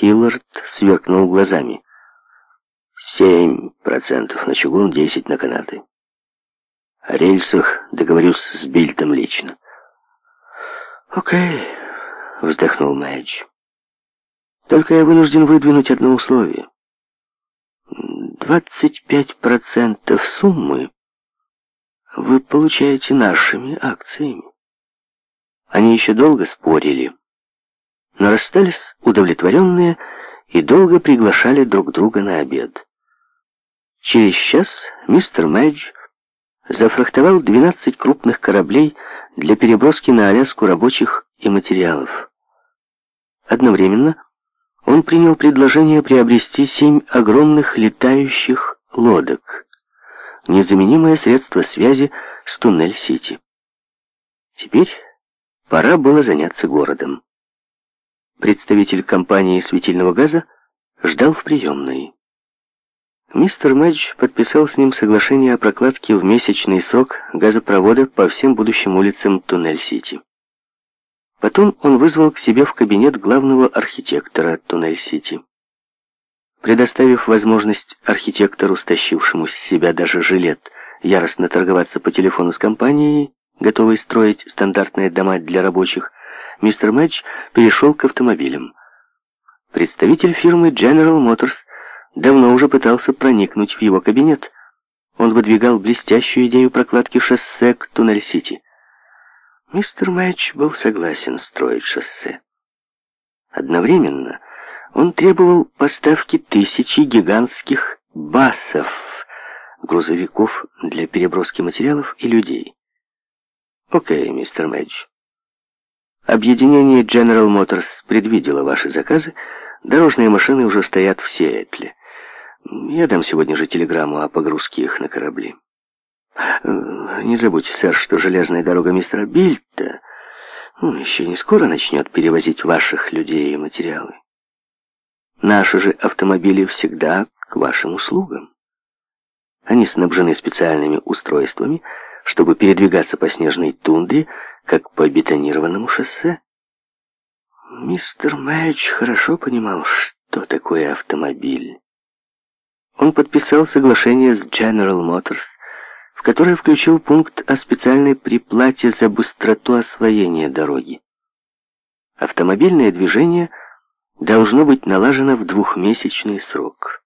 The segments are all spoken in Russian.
Хиллард сверкнул глазами. «Семь процентов на чугун, десять на канаты. О рельсах договорюсь с Бильтом лично». «Окей», — вздохнул Мэдж. «Только я вынужден выдвинуть одно условие. Двадцать пять процентов суммы вы получаете нашими акциями». Они еще долго спорили нарастались удовлетворенные и долго приглашали друг друга на обед. Через час мистер Мэдж зафрахтовал 12 крупных кораблей для переброски на Аляску рабочих и материалов. Одновременно он принял предложение приобрести семь огромных летающих лодок, незаменимое средство связи с Туннель-Сити. Теперь пора было заняться городом. Представитель компании светильного газа ждал в приемной. Мистер Мэдж подписал с ним соглашение о прокладке в месячный срок газопровода по всем будущим улицам Туннель-Сити. Потом он вызвал к себе в кабинет главного архитектора Туннель-Сити. Предоставив возможность архитектору, стащившему с себя даже жилет, яростно торговаться по телефону с компанией, готовой строить стандартные дома для рабочих, мистер Мэтч перешел к автомобилям. Представитель фирмы General Motors давно уже пытался проникнуть в его кабинет. Он выдвигал блестящую идею прокладки шоссе к Туннель-Сити. Мистер Мэтч был согласен строить шоссе. Одновременно он требовал поставки тысячи гигантских басов, грузовиков для переброски материалов и людей. «Окей, мистер Мэдж», Объединение General Motors предвидело ваши заказы. Дорожные машины уже стоят в Сиэтле. Я дам сегодня же телеграмму о погрузке их на корабли. Э, не забудьте, сэр, что железная дорога мистера Бильта ну, еще не скоро начнет перевозить ваших людей и материалы. Наши же автомобили всегда к вашим услугам. Они снабжены специальными устройствами, чтобы передвигаться по снежной тундре, как по бетонированному шоссе. Мистер Мэч хорошо понимал, что такое автомобиль. Он подписал соглашение с General Motors, в которое включил пункт о специальной приплате за быстроту освоения дороги. Автомобильное движение должно быть налажено в двухмесячный срок.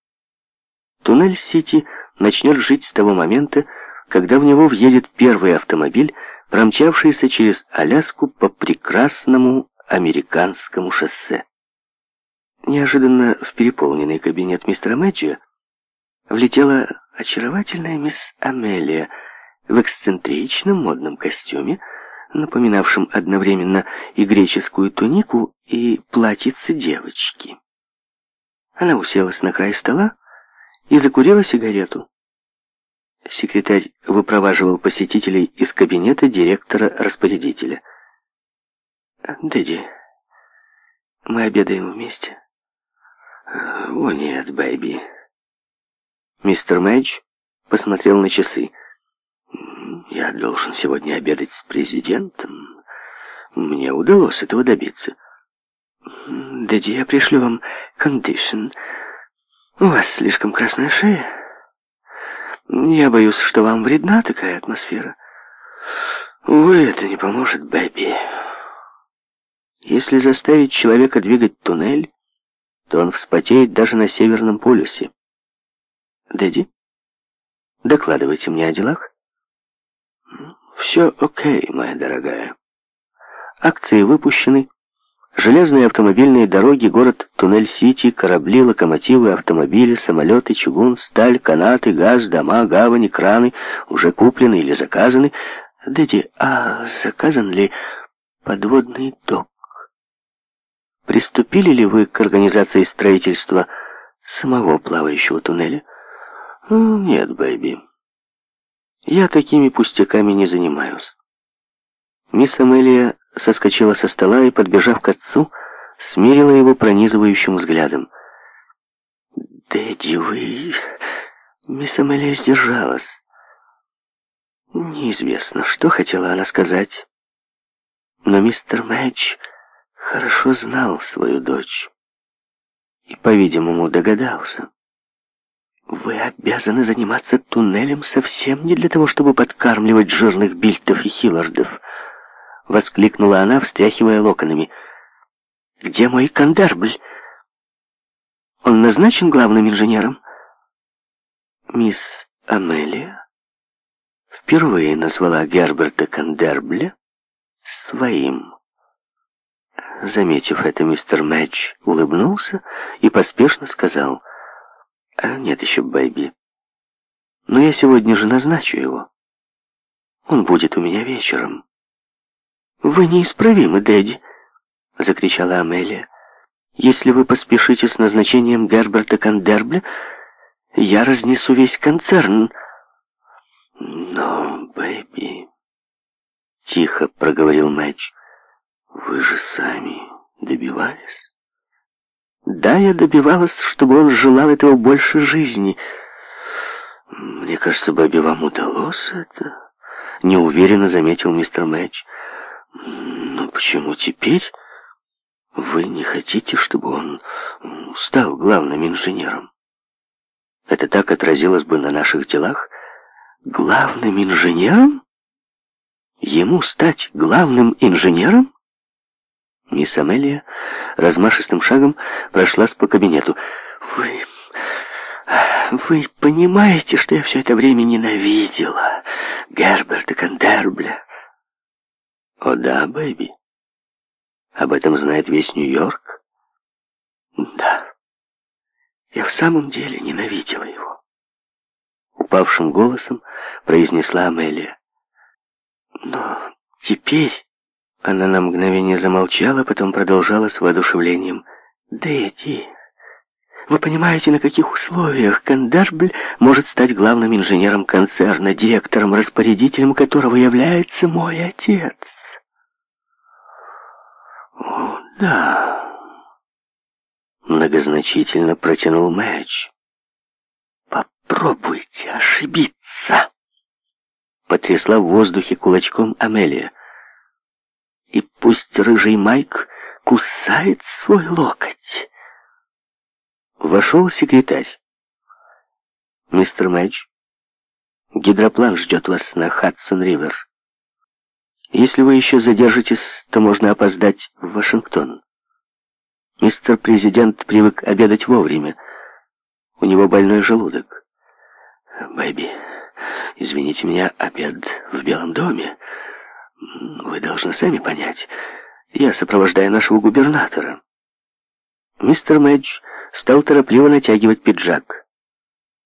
Туннель-Сити начнет жить с того момента, когда в него въедет первый автомобиль, промчавшийся через Аляску по прекрасному американскому шоссе. Неожиданно в переполненный кабинет мистера Мэтью влетела очаровательная мисс Амелия в эксцентричном модном костюме, напоминавшем одновременно и греческую тунику, и платьице девочки. Она уселась на край стола и закурила сигарету. Секретарь выпроваживал посетителей из кабинета директора-распорядителя. «Дэдди, мы обедаем вместе?» «Э, «О нет, бэйби». Мистер Мэдж посмотрел на часы. «Я должен сегодня обедать с президентом. Мне удалось этого добиться». «Дэдди, я пришлю вам кондишн. У вас слишком красная шея». Я боюсь, что вам вредна такая атмосфера. Увы, это не поможет, Бэби. Если заставить человека двигать туннель, то он вспотеет даже на Северном полюсе. Дэдди, докладывайте мне о делах. Все окей, моя дорогая. Акции выпущены, Железные автомобильные дороги, город Туннель-Сити, корабли, локомотивы, автомобили, самолеты, чугун, сталь, канаты, газ, дома, гавани, краны уже куплены или заказаны. Дэдди, а заказан ли подводный док? Приступили ли вы к организации строительства самого плавающего туннеля? Нет, бэйби. Я такими пустяками не занимаюсь. Мисс Амелия соскочила со стола и, подбежав к отцу, смирила его пронизывающим взглядом. «Дэдди, вы...» Мисс Амелия сдержалась. Неизвестно, что хотела она сказать. Но мистер Мэтч хорошо знал свою дочь и, по-видимому, догадался. «Вы обязаны заниматься туннелем совсем не для того, чтобы подкармливать жирных бильтов и хиллардов», — воскликнула она, встряхивая локонами. «Где мой Кандербль? Он назначен главным инженером?» Мисс Амелия впервые назвала Герберта Кандербля своим. Заметив это, мистер Мэтч улыбнулся и поспешно сказал, «А «Нет еще Бэйби. но я сегодня же назначу его. Он будет у меня вечером». «Вы неисправимы, Дэдди!» — закричала Амелия. «Если вы поспешите с назначением Герберта Кандербля, я разнесу весь концерн». «Но, Бэби...» — тихо проговорил Мэтч. «Вы же сами добивались?» «Да, я добивалась, чтобы он желал этого больше жизни». «Мне кажется, Бэби, вам удалось это?» — неуверенно заметил мистер Мэтч. Но почему теперь вы не хотите, чтобы он стал главным инженером? Это так отразилось бы на наших делах? Главным инженером? Ему стать главным инженером? Мисс Амелия размашистым шагом прошлась по кабинету. «Вы... вы понимаете, что я все это время ненавидела Герберта Кандербля, о да, Бэби. Об этом знает весь Нью-Йорк? Да. Я в самом деле ненавидела его. Упавшим голосом произнесла Амелия. Но теперь... Она на мгновение замолчала, потом продолжала с воодушевлением. «Дэдди, вы понимаете, на каких условиях Кандарбль может стать главным инженером концерна, директором, распорядителем которого является мой отец?» «Да», — многозначительно протянул Мэдж. «Попробуйте ошибиться», — потрясла в воздухе кулачком Амелия. «И пусть рыжий Майк кусает свой локоть». Вошел секретарь. «Мистер Мэдж, гидроплан ждет вас на Хадсон-Ривер». Если вы еще задержитесь, то можно опоздать в Вашингтон. Мистер президент привык обедать вовремя. У него больной желудок. Бэби, извините меня, обед в Белом доме. Вы должны сами понять. Я сопровождаю нашего губернатора. Мистер Мэдж стал торопливо натягивать пиджак.